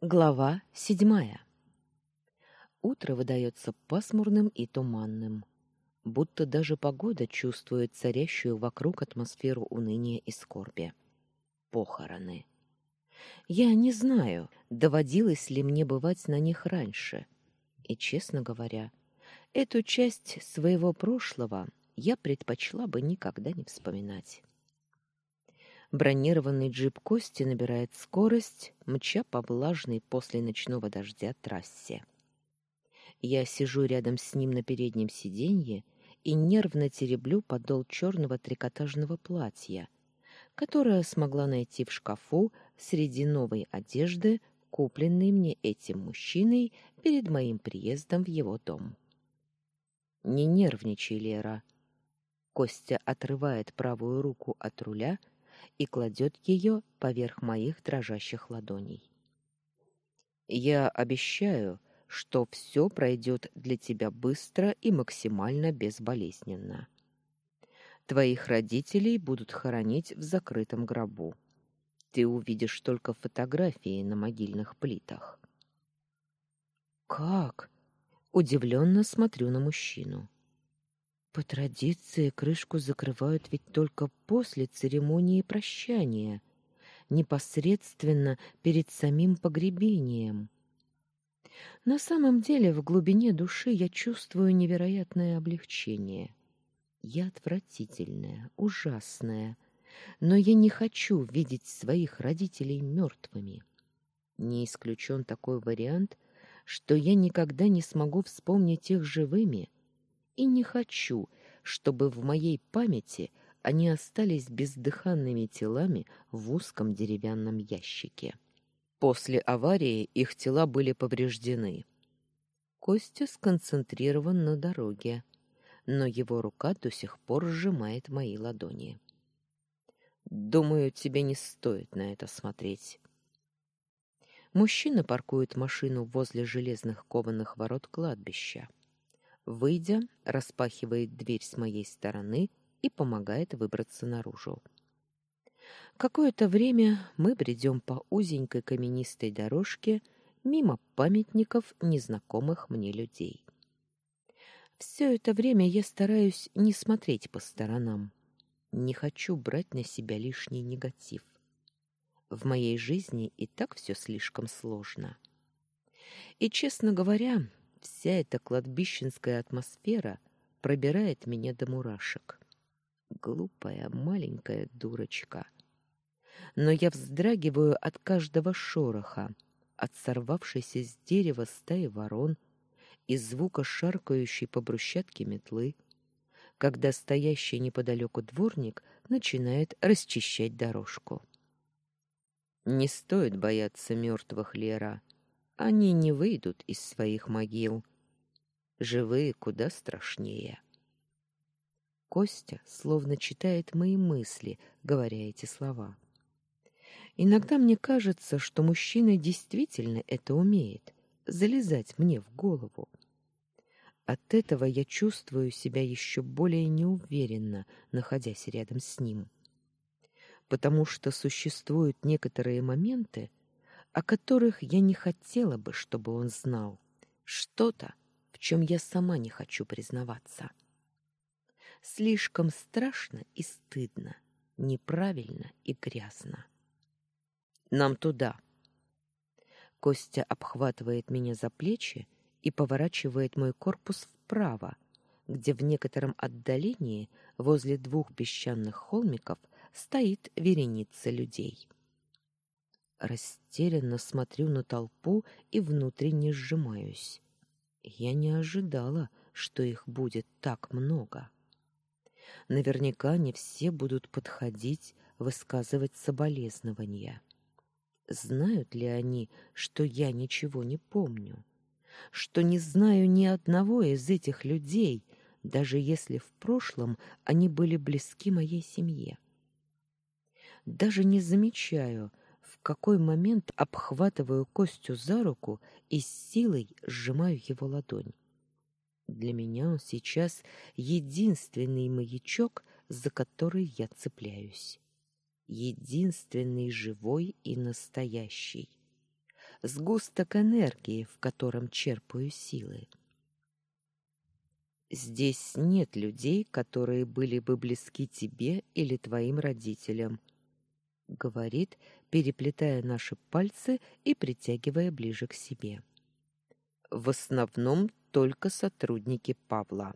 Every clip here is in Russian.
Глава седьмая. Утро выдается пасмурным и туманным, будто даже погода чувствует царящую вокруг атмосферу уныния и скорби. Похороны. Я не знаю, доводилось ли мне бывать на них раньше. И, честно говоря, эту часть своего прошлого я предпочла бы никогда не вспоминать. Бронированный джип Кости набирает скорость, мча по влажной после ночного дождя трассе. Я сижу рядом с ним на переднем сиденье и нервно тереблю подол черного трикотажного платья, которое смогла найти в шкафу среди новой одежды, купленной мне этим мужчиной перед моим приездом в его дом. Не нервничай, Лера. Костя отрывает правую руку от руля и кладет ее поверх моих дрожащих ладоней. Я обещаю, что все пройдет для тебя быстро и максимально безболезненно. Твоих родителей будут хоронить в закрытом гробу. Ты увидишь только фотографии на могильных плитах. Как? Удивленно смотрю на мужчину. По традиции крышку закрывают ведь только после церемонии прощания, непосредственно перед самим погребением. На самом деле, в глубине души я чувствую невероятное облегчение. Я отвратительная, ужасная, но я не хочу видеть своих родителей мертвыми. Не исключен такой вариант, что я никогда не смогу вспомнить их живыми — и не хочу, чтобы в моей памяти они остались бездыханными телами в узком деревянном ящике. После аварии их тела были повреждены. Костя сконцентрирован на дороге, но его рука до сих пор сжимает мои ладони. Думаю, тебе не стоит на это смотреть. Мужчина паркует машину возле железных кованых ворот кладбища. Выйдя, распахивает дверь с моей стороны и помогает выбраться наружу. Какое-то время мы бредем по узенькой каменистой дорожке мимо памятников незнакомых мне людей. Все это время я стараюсь не смотреть по сторонам. Не хочу брать на себя лишний негатив. В моей жизни и так все слишком сложно. И, честно говоря, Вся эта кладбищенская атмосфера пробирает меня до мурашек. Глупая маленькая дурочка. Но я вздрагиваю от каждого шороха, от сорвавшейся с дерева стаи ворон и звука шаркающей по брусчатке метлы, когда стоящий неподалеку дворник начинает расчищать дорожку. Не стоит бояться мертвых, Лера. Они не выйдут из своих могил. Живые куда страшнее. Костя словно читает мои мысли, говоря эти слова. Иногда мне кажется, что мужчина действительно это умеет залезать мне в голову. От этого я чувствую себя еще более неуверенно, находясь рядом с ним. Потому что существуют некоторые моменты, о которых я не хотела бы, чтобы он знал. Что-то, в чем я сама не хочу признаваться. Слишком страшно и стыдно, неправильно и грязно. Нам туда. Костя обхватывает меня за плечи и поворачивает мой корпус вправо, где в некотором отдалении возле двух песчаных холмиков стоит вереница людей. Растерянно смотрю на толпу и внутренне сжимаюсь. Я не ожидала, что их будет так много. Наверняка не все будут подходить, высказывать соболезнования. Знают ли они, что я ничего не помню? Что не знаю ни одного из этих людей, даже если в прошлом они были близки моей семье? Даже не замечаю, в какой момент обхватываю Костю за руку и с силой сжимаю его ладонь. Для меня он сейчас единственный маячок, за который я цепляюсь. Единственный живой и настоящий. сгусток энергии, в котором черпаю силы. Здесь нет людей, которые были бы близки тебе или твоим родителям, говорит, переплетая наши пальцы и притягивая ближе к себе. В основном только сотрудники Павла.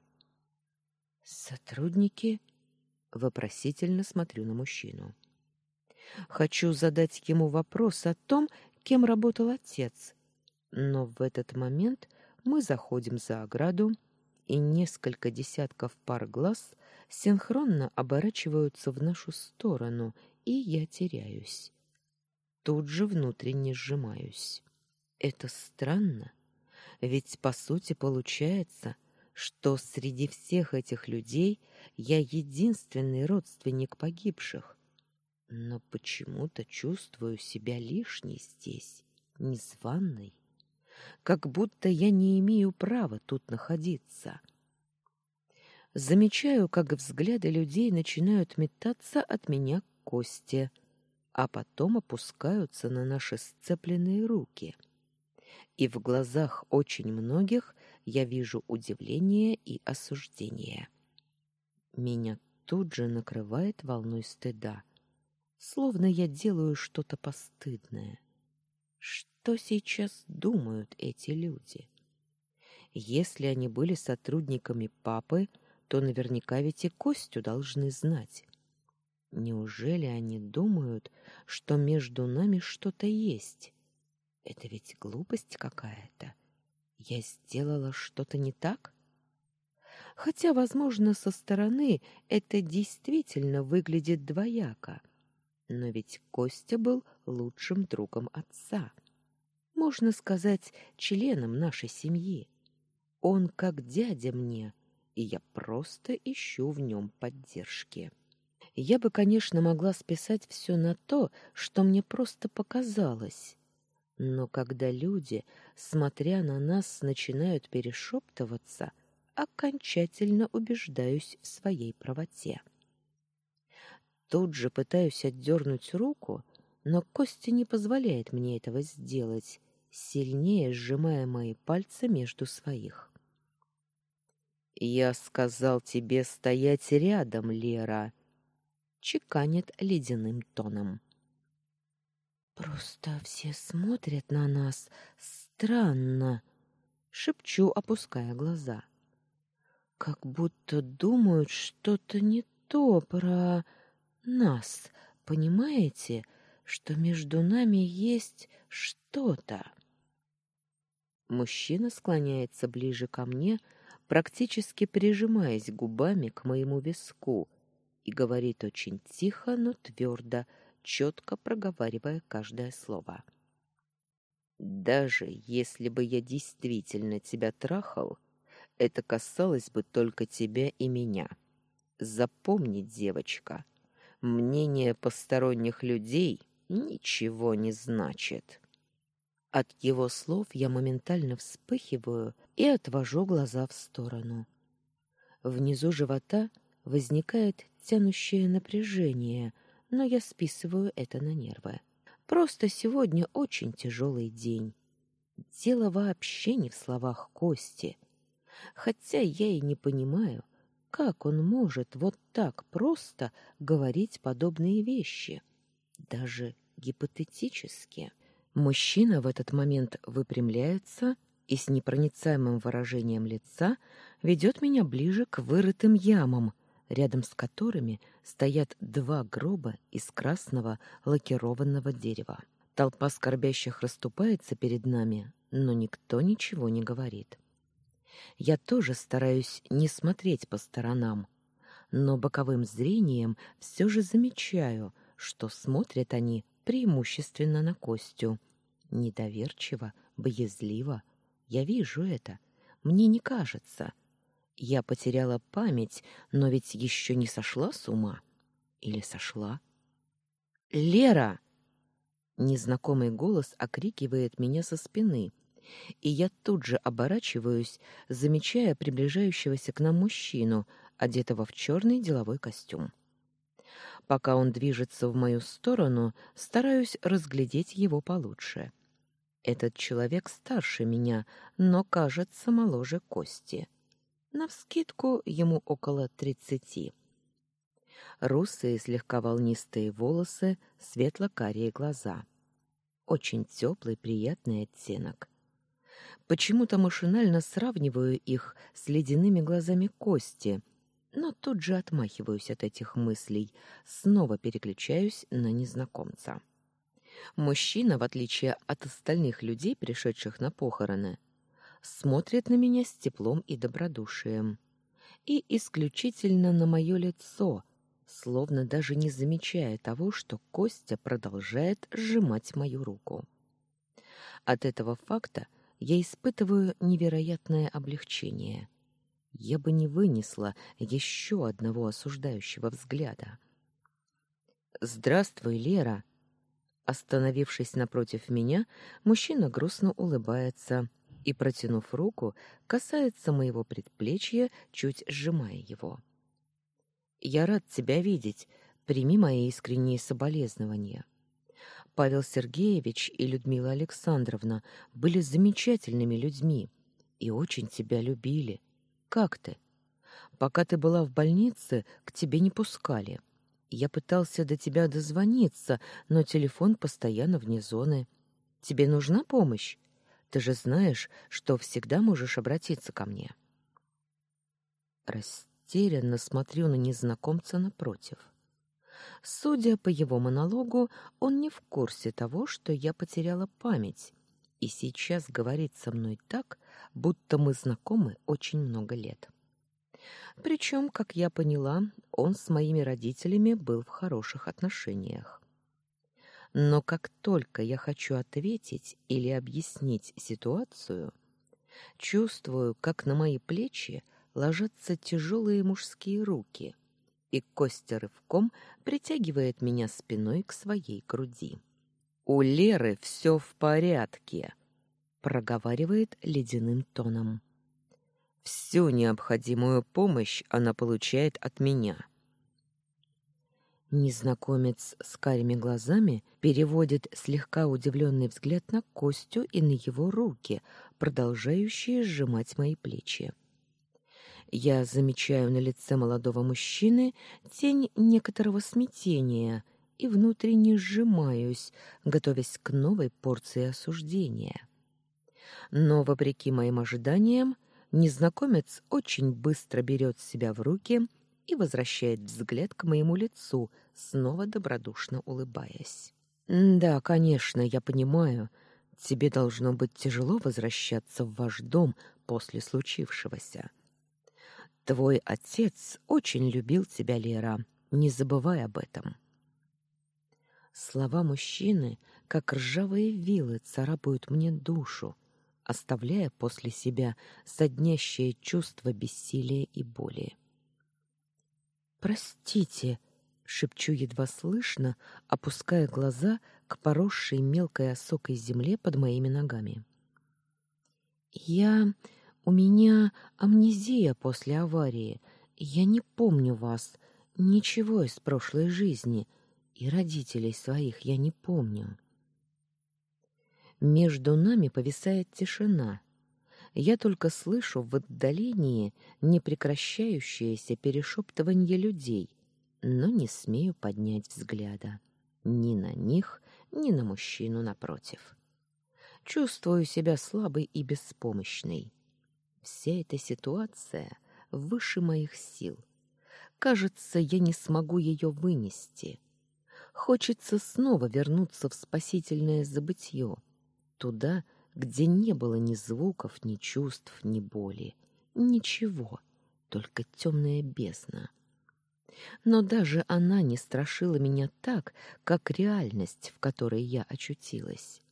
Сотрудники? Вопросительно смотрю на мужчину. Хочу задать ему вопрос о том, кем работал отец. Но в этот момент мы заходим за ограду, и несколько десятков пар глаз синхронно оборачиваются в нашу сторону, и я теряюсь. Тут же внутренне сжимаюсь. Это странно, ведь по сути получается, что среди всех этих людей я единственный родственник погибших. Но почему-то чувствую себя лишней здесь, незваной, как будто я не имею права тут находиться. Замечаю, как взгляды людей начинают метаться от меня к Косте, а потом опускаются на наши сцепленные руки. И в глазах очень многих я вижу удивление и осуждение. Меня тут же накрывает волной стыда, словно я делаю что-то постыдное. Что сейчас думают эти люди? Если они были сотрудниками папы, то наверняка ведь и Костю должны знать. Неужели они думают, что между нами что-то есть? Это ведь глупость какая-то. Я сделала что-то не так? Хотя, возможно, со стороны это действительно выглядит двояко. Но ведь Костя был лучшим другом отца. Можно сказать, членом нашей семьи. Он как дядя мне, и я просто ищу в нем поддержки. Я бы, конечно, могла списать все на то, что мне просто показалось. Но когда люди, смотря на нас, начинают перешептываться, окончательно убеждаюсь в своей правоте. Тут же пытаюсь отдернуть руку, но Костя не позволяет мне этого сделать, сильнее сжимая мои пальцы между своих. «Я сказал тебе стоять рядом, Лера», — чеканит ледяным тоном. Просто все смотрят на нас странно, шепчу, опуская глаза. Как будто думают что-то не то про нас, понимаете, что между нами есть что-то. Мужчина склоняется ближе ко мне, практически прижимаясь губами к моему виску, и говорит очень тихо, но твердо, четко проговаривая каждое слово. Даже если бы я действительно тебя трахал, это касалось бы только тебя и меня. Запомни, девочка, мнение посторонних людей ничего не значит. От его слов я моментально вспыхиваю и отвожу глаза в сторону. Внизу живота возникает тянущее напряжение, но я списываю это на нервы. Просто сегодня очень тяжелый день. Дело вообще не в словах Кости. Хотя я и не понимаю, как он может вот так просто говорить подобные вещи, даже гипотетически. Мужчина в этот момент выпрямляется и с непроницаемым выражением лица ведет меня ближе к вырытым ямам, рядом с которыми стоят два гроба из красного лакированного дерева. Толпа скорбящих расступается перед нами, но никто ничего не говорит. Я тоже стараюсь не смотреть по сторонам, но боковым зрением все же замечаю, что смотрят они преимущественно на Костю. Недоверчиво, боязливо. Я вижу это. Мне не кажется. Я потеряла память, но ведь еще не сошла с ума. Или сошла? «Лера!» Незнакомый голос окрикивает меня со спины, и я тут же оборачиваюсь, замечая приближающегося к нам мужчину, одетого в черный деловой костюм. Пока он движется в мою сторону, стараюсь разглядеть его получше. Этот человек старше меня, но, кажется, моложе Кости. Навскидку ему около тридцати. Русые, слегка волнистые волосы, светло-карие глаза. Очень теплый, приятный оттенок. Почему-то машинально сравниваю их с ледяными глазами Кости, но тут же отмахиваюсь от этих мыслей, снова переключаюсь на незнакомца. Мужчина, в отличие от остальных людей, пришедших на похороны, смотрит на меня с теплом и добродушием. И исключительно на мое лицо, словно даже не замечая того, что Костя продолжает сжимать мою руку. От этого факта я испытываю невероятное облегчение. Я бы не вынесла еще одного осуждающего взгляда. «Здравствуй, Лера!» Остановившись напротив меня, мужчина грустно улыбается и, протянув руку, касается моего предплечья, чуть сжимая его. «Я рад тебя видеть. Прими мои искренние соболезнования». Павел Сергеевич и Людмила Александровна были замечательными людьми и очень тебя любили. Как ты? Пока ты была в больнице, к тебе не пускали. Я пытался до тебя дозвониться, но телефон постоянно вне зоны. Тебе нужна помощь? Ты же знаешь, что всегда можешь обратиться ко мне. Растерянно смотрю на незнакомца напротив. Судя по его монологу, он не в курсе того, что я потеряла память, и сейчас говорит со мной так, будто мы знакомы очень много лет. Причем, как я поняла, он с моими родителями был в хороших отношениях. Но как только я хочу ответить или объяснить ситуацию, чувствую, как на мои плечи ложатся тяжелые мужские руки, и Костя рывком притягивает меня спиной к своей груди. «У Леры все в порядке», — проговаривает ледяным тоном. «Всю необходимую помощь она получает от меня». Незнакомец с карими глазами переводит слегка удивленный взгляд на Костю и на его руки, продолжающие сжимать мои плечи. Я замечаю на лице молодого мужчины тень некоторого смятения и внутренне сжимаюсь, готовясь к новой порции осуждения. Но, вопреки моим ожиданиям, незнакомец очень быстро берет себя в руки и возвращает взгляд к моему лицу, снова добродушно улыбаясь. «Да, конечно, я понимаю. Тебе должно быть тяжело возвращаться в ваш дом после случившегося». Твой отец очень любил тебя, Лера. Не забывай об этом. Слова мужчины, как ржавые вилы, царапают мне душу, оставляя после себя соднящее чувство бессилия и боли. Простите, шепчу едва слышно, опуская глаза к поросшей мелкой осокой земле под моими ногами. Я у меня амнезия после аварии. Я не помню вас, ничего из прошлой жизни, и родителей своих я не помню. Между нами повисает тишина. Я только слышу в отдалении непрекращающееся перешептывание людей, но не смею поднять взгляда ни на них, ни на мужчину напротив. Чувствую себя слабой и беспомощной. Вся эта ситуация выше моих сил. Кажется, я не смогу ее вынести. Хочется снова вернуться в спасительное забытье, туда, где не было ни звуков, ни чувств, ни боли, ничего, только темная бездна. Но даже она не страшила меня так, как реальность, в которой я очутилась.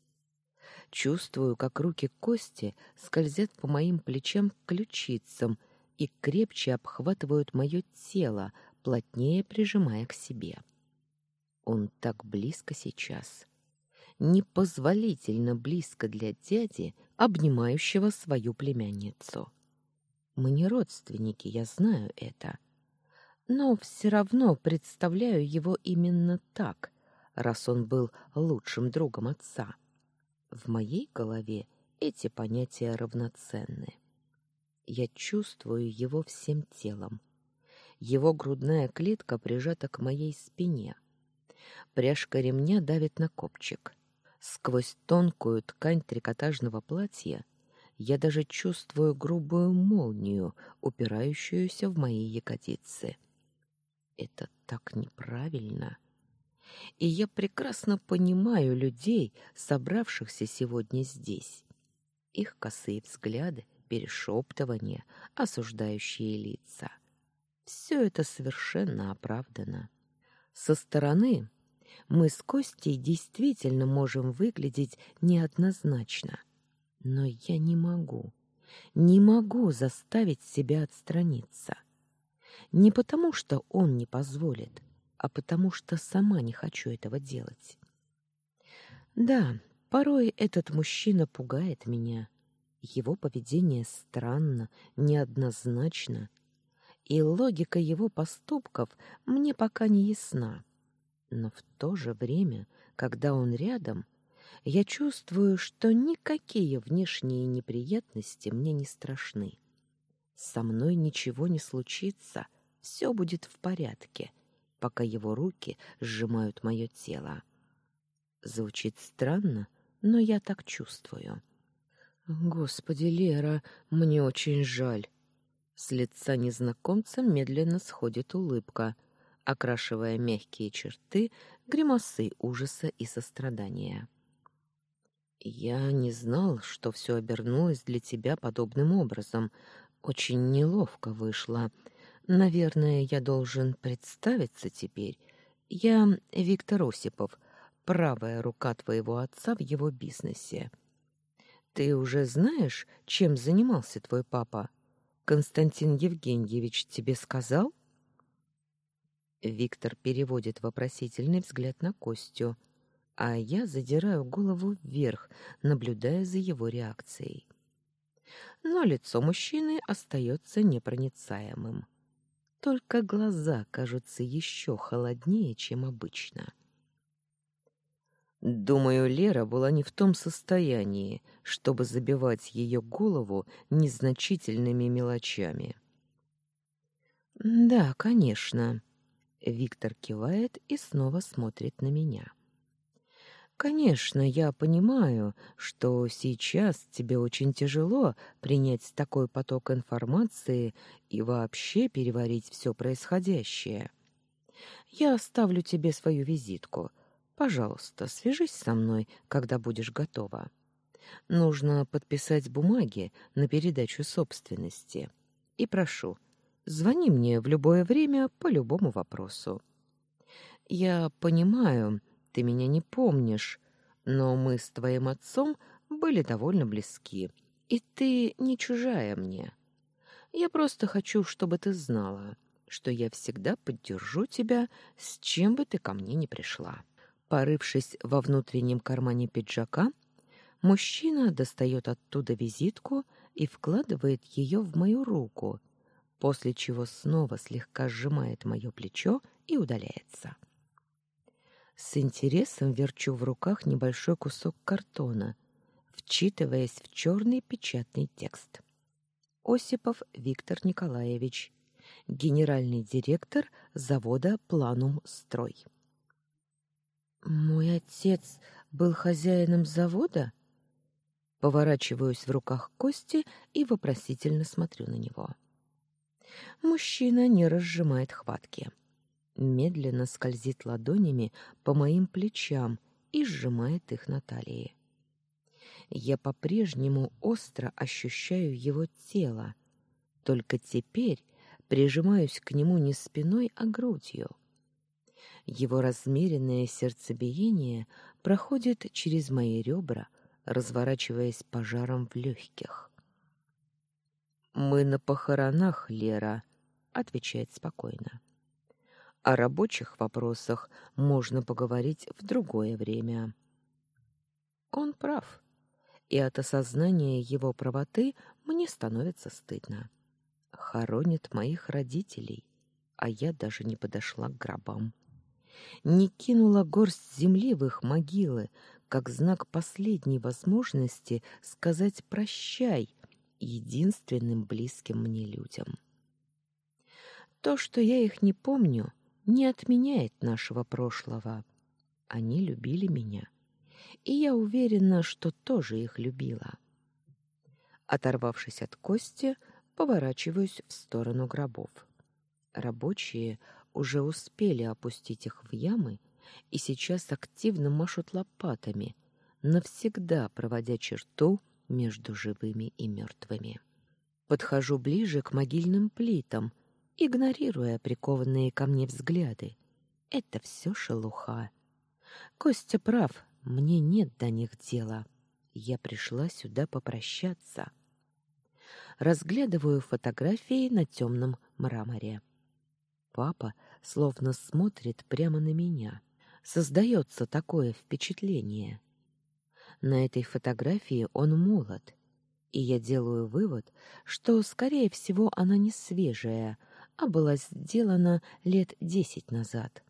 Чувствую, как руки Кости скользят по моим плечам к ключицам и крепче обхватывают мое тело, плотнее прижимая к себе. Он так близко сейчас. Непозволительно близко для дяди, обнимающего свою племянницу. Мы не родственники, я знаю это. Но все равно представляю его именно так, раз он был лучшим другом отца. В моей голове эти понятия равноценны. Я чувствую его всем телом. Его грудная клетка прижата к моей спине. Пряжка ремня давит на копчик. Сквозь тонкую ткань трикотажного платья я даже чувствую грубую молнию, упирающуюся в мои ягодицы. Это так неправильно. И я прекрасно понимаю людей, собравшихся сегодня здесь. Их косые взгляды, перешептывания, осуждающие лица. Все это совершенно оправдано. Со стороны мы с Костей действительно можем выглядеть неоднозначно — но я не могу, не могу заставить себя отстраниться. Не потому, что он не позволит, а потому что сама не хочу этого делать. Да, порой этот мужчина пугает меня. Его поведение странно, неоднозначно, и логика его поступков мне пока не ясна. Но в то же время, когда он рядом, я чувствую, что никакие внешние неприятности мне не страшны. Со мной ничего не случится, все будет в порядке, пока его руки сжимают мое тело. Звучит странно, но я так чувствую. Господи, Лера, мне очень жаль. С лица незнакомца медленно сходит улыбка, окрашивая мягкие черты гримасы ужаса и сострадания. Я не знал, что все обернулось для тебя подобным образом. Очень неловко вышло. Наверное, я должен представиться теперь. Я Виктор Осипов, правая рука твоего отца в его бизнесе. Ты уже знаешь, чем занимался твой папа? Константин Евгеньевич тебе сказал? Виктор переводит вопросительный взгляд на Костю а я задираю голову вверх, наблюдая за его реакцией. Но лицо мужчины остается непроницаемым. Только глаза кажутся еще холоднее, чем обычно. Думаю, Лера была не в том состоянии, чтобы забивать ее голову незначительными мелочами. Да, конечно. Виктор кивает и снова смотрит на меня. Конечно, я понимаю, что сейчас тебе очень тяжело принять такой поток информации и вообще переварить все происходящее. Я оставлю тебе свою визитку. Пожалуйста, свяжись со мной, когда будешь готова. Нужно подписать бумаги на передачу собственности. И прошу, звони мне в любое время по любому вопросу. Я понимаю, ты меня не помнишь, но мы с твоим отцом были довольно близки, и ты не чужая мне. Я просто хочу, чтобы ты знала, что я всегда поддержу тебя, с чем бы ты ко мне ни пришла. Порывшись во внутреннем кармане пиджака, мужчина достает оттуда визитку и вкладывает ее в мою руку, после чего снова слегка сжимает мое плечо и удаляется. С интересом верчу в руках небольшой кусок картона, вчитываясь в черный печатный текст. Осипов Виктор Николаевич, генеральный директор завода «Планум Строй». «Мой отец был хозяином завода?» Поворачиваюсь в руках Кости и вопросительно смотрю на него. Мужчина не разжимает хватки медленно скользит ладонями по моим плечам и сжимает их на талии. Я по-прежнему остро ощущаю его тело, только теперь прижимаюсь к нему не спиной, а грудью. Его размеренное сердцебиение проходит через мои ребра, разворачиваясь пожаром в легких. «Мы на похоронах, Лера», — отвечает спокойно. О рабочих вопросах можно поговорить в другое время. Он прав, и от осознания его правоты мне становится стыдно. Хоронят моих родителей, а я даже не подошла к гробам. Не кинула горсть земли в их могилы, как знак последней возможности сказать «прощай» единственным близким мне людям. То, что я их не помню, не отменяет нашего прошлого. Они любили меня, и я уверена, что тоже их любила. Оторвавшись от кости, поворачиваюсь в сторону гробов. Рабочие уже успели опустить их в ямы и сейчас активно машут лопатами, навсегда проводя черту между живыми и мертвыми. Подхожу ближе к могильным плитам, игнорируя прикованные ко мне взгляды. Это все шелуха. Костя прав, мне нет до них дела. Я пришла сюда попрощаться. Разглядываю фотографии на темном мраморе. Папа словно смотрит прямо на меня. Создается такое впечатление. На этой фотографии он молод, и я делаю вывод, что, скорее всего, она не свежая, а была сделана лет десять назад.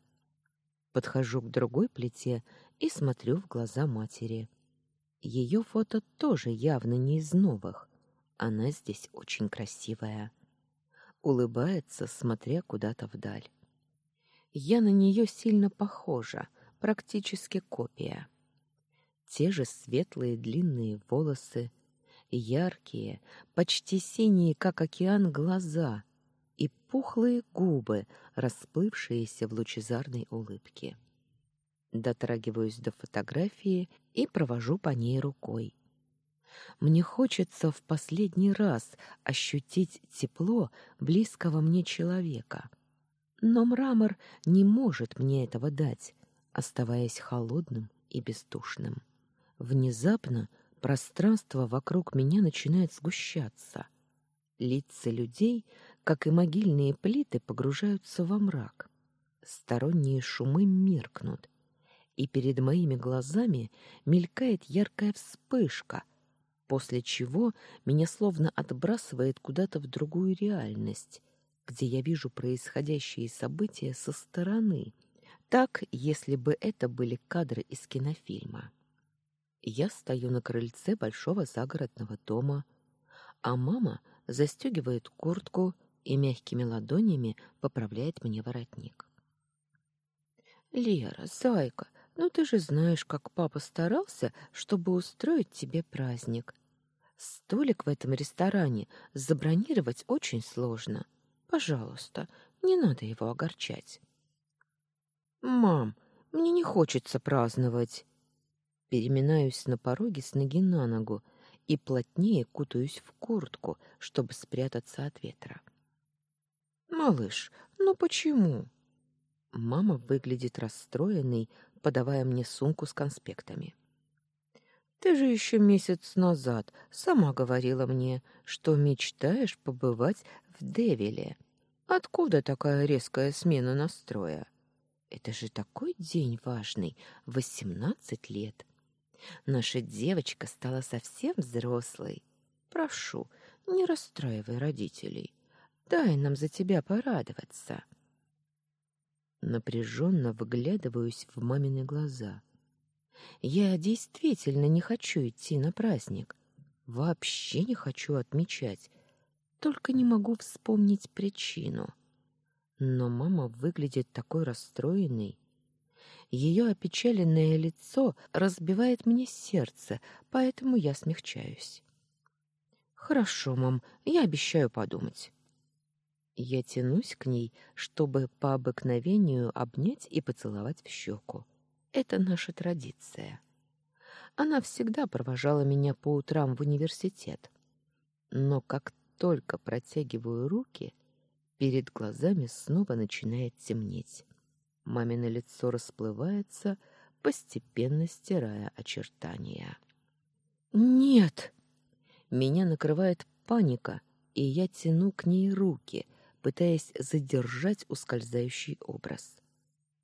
Подхожу к другой плите и смотрю в глаза матери. Ее фото тоже явно не из новых. Она здесь очень красивая. Улыбается, смотря куда-то вдаль. Я на нее сильно похожа, практически копия. Те же светлые длинные волосы, яркие, почти синие, как океан, глаза и пухлые губы, расплывшиеся в лучезарной улыбке. Дотрагиваюсь до фотографии и провожу по ней рукой. Мне хочется в последний раз ощутить тепло близкого мне человека — но мрамор не может мне этого дать, оставаясь холодным и бездушным. Внезапно пространство вокруг меня начинает сгущаться. Лица людей, как и могильные плиты, погружаются во мрак. Сторонние шумы меркнут, и перед моими глазами мелькает яркая вспышка, после чего меня словно отбрасывает куда-то в другую реальность, где я вижу происходящие события со стороны, так, если бы это были кадры из кинофильма. Я стою на крыльце большого загородного дома, а мама застегивает куртку и мягкими ладонями поправляет мне воротник. «Лера, зайка, ну ты же знаешь, как папа старался, чтобы устроить тебе праздник. Столик в этом ресторане забронировать очень сложно. Пожалуйста, не надо его огорчать. Мам, мне не хочется праздновать. Переминаюсь на пороге с ноги на ногу и плотнее кутаюсь в куртку, чтобы спрятаться от ветра. Малыш, ну почему? Мама выглядит расстроенной, подавая мне сумку с конспектами. Ты же еще месяц назад сама говорила мне, что мечтаешь побывать в Девиле. Откуда такая резкая смена настроя? Это же такой день важный, восемнадцать лет. Наша девочка стала совсем взрослой. Прошу, не расстраивай родителей. Дай нам за тебя порадоваться. Напряженно выглядываюсь в мамины глаза. Я действительно не хочу идти на праздник. Вообще не хочу отмечать. Только не могу вспомнить причину. Но мама выглядит такой расстроенной. Ее опечаленное лицо разбивает мне сердце, поэтому я смягчаюсь. Хорошо, мам, я обещаю подумать. Я тянусь к ней, чтобы по обыкновению обнять и поцеловать в щеку. Это наша традиция. Она всегда провожала меня по утрам в университет. Но как только протягиваю руки, перед глазами снова начинает темнеть. Мамино лицо расплывается, постепенно стирая очертания. «Нет!» Меня накрывает паника, и я тяну к ней руки, пытаясь задержать ускользающий образ.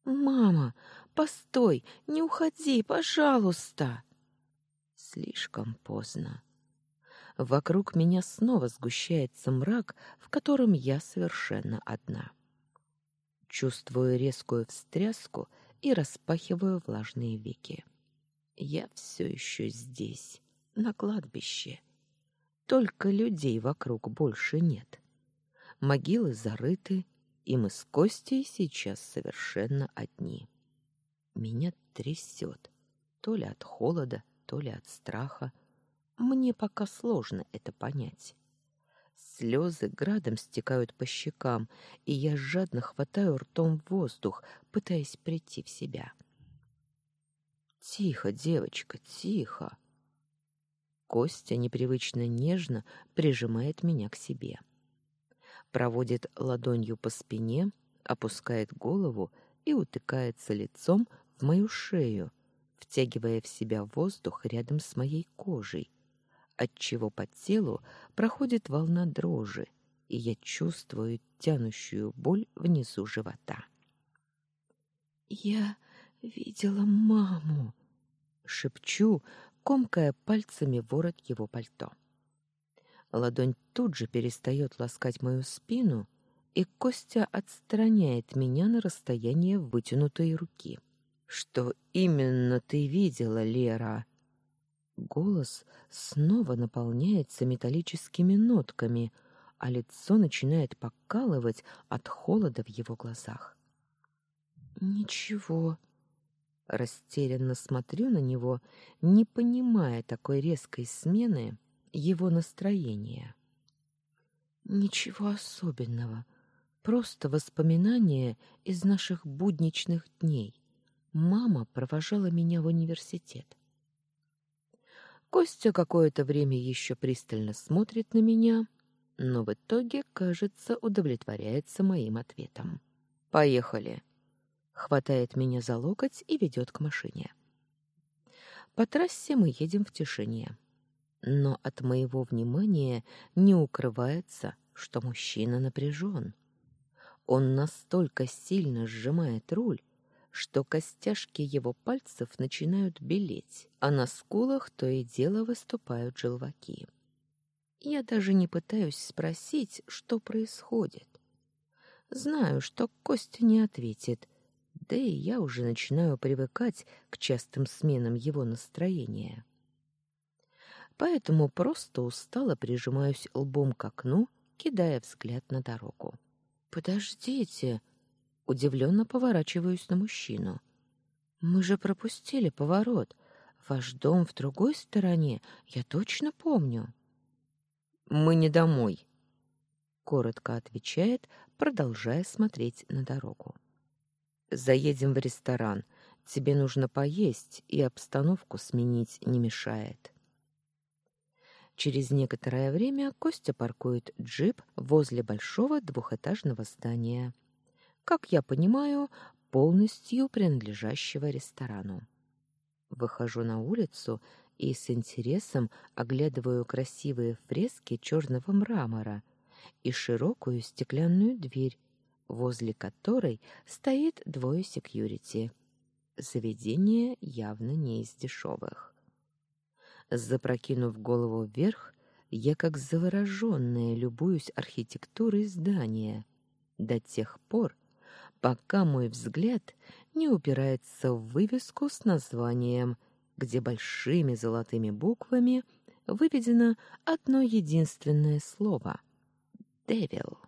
«Мама, постой, не уходи, пожалуйста!» Слишком поздно. Вокруг меня снова сгущается мрак, в котором я совершенно одна. Чувствую резкую встряску и распахиваю влажные веки. Я все еще здесь, на кладбище. Только людей вокруг больше нет. Могилы зарыты, и мы с Костей сейчас совершенно одни. Меня трясет, то ли от холода, то ли от страха. Мне пока сложно это понять. Слезы градом стекают по щекам, и я жадно хватаю ртом воздух, пытаясь прийти в себя. Тихо, девочка, тихо. Костя непривычно нежно прижимает меня к себе. Проводит ладонью по спине, опускает голову и утыкается лицом в мою шею, втягивая в себя воздух рядом с моей кожей, отчего по телу проходит волна дрожи, и я чувствую тянущую боль внизу живота. «Я видела маму!» — шепчу, комкая пальцами ворот его пальто. Ладонь тут же перестает ласкать мою спину, и Костя отстраняет меня на расстояние вытянутой руки. Что именно ты видела, Лера? Голос снова наполняется металлическими нотками, а лицо начинает покалывать от холода в его глазах. Ничего. Растерянно смотрю на него, не понимая такой резкой смены его настроения. Ничего особенного, просто воспоминания из наших будничных дней. Мама провожала меня в университет. Костя какое-то время еще пристально смотрит на меня, но в итоге, кажется, удовлетворяется моим ответом. «Поехали!» Хватает меня за локоть и ведет к машине. По трассе мы едем в тишине. Но от моего внимания не укрывается, что мужчина напряжен. Он настолько сильно сжимает руль, что костяшки его пальцев начинают белеть, а на скулах то и дело выступают желваки. Я даже не пытаюсь спросить, что происходит. Знаю, что Костя не ответит, да и я уже начинаю привыкать к частым сменам его настроения. Поэтому просто устало прижимаюсь лбом к окну, кидая взгляд на дорогу. «Подождите!» Удивленно поворачиваюсь на мужчину. Мы же пропустили поворот. Ваш дом в другой стороне, я точно помню. Мы не домой, коротко отвечает, продолжая смотреть на дорогу. Заедем в ресторан. Тебе нужно поесть, и обстановку сменить не мешает. Через некоторое время Костя паркует джип возле большого двухэтажного здания как я понимаю, полностью принадлежащего ресторану. Выхожу на улицу и с интересом оглядываю красивые фрески черного мрамора и широкую стеклянную дверь, возле которой стоит двое секьюрити. Заведение явно не из дешевых. Запрокинув голову вверх, я как завороженная любуюсь архитектурой здания до тех пор, пока мой взгляд не упирается в вывеску с названием, где большими золотыми буквами выведено одно единственное слово — «Девил».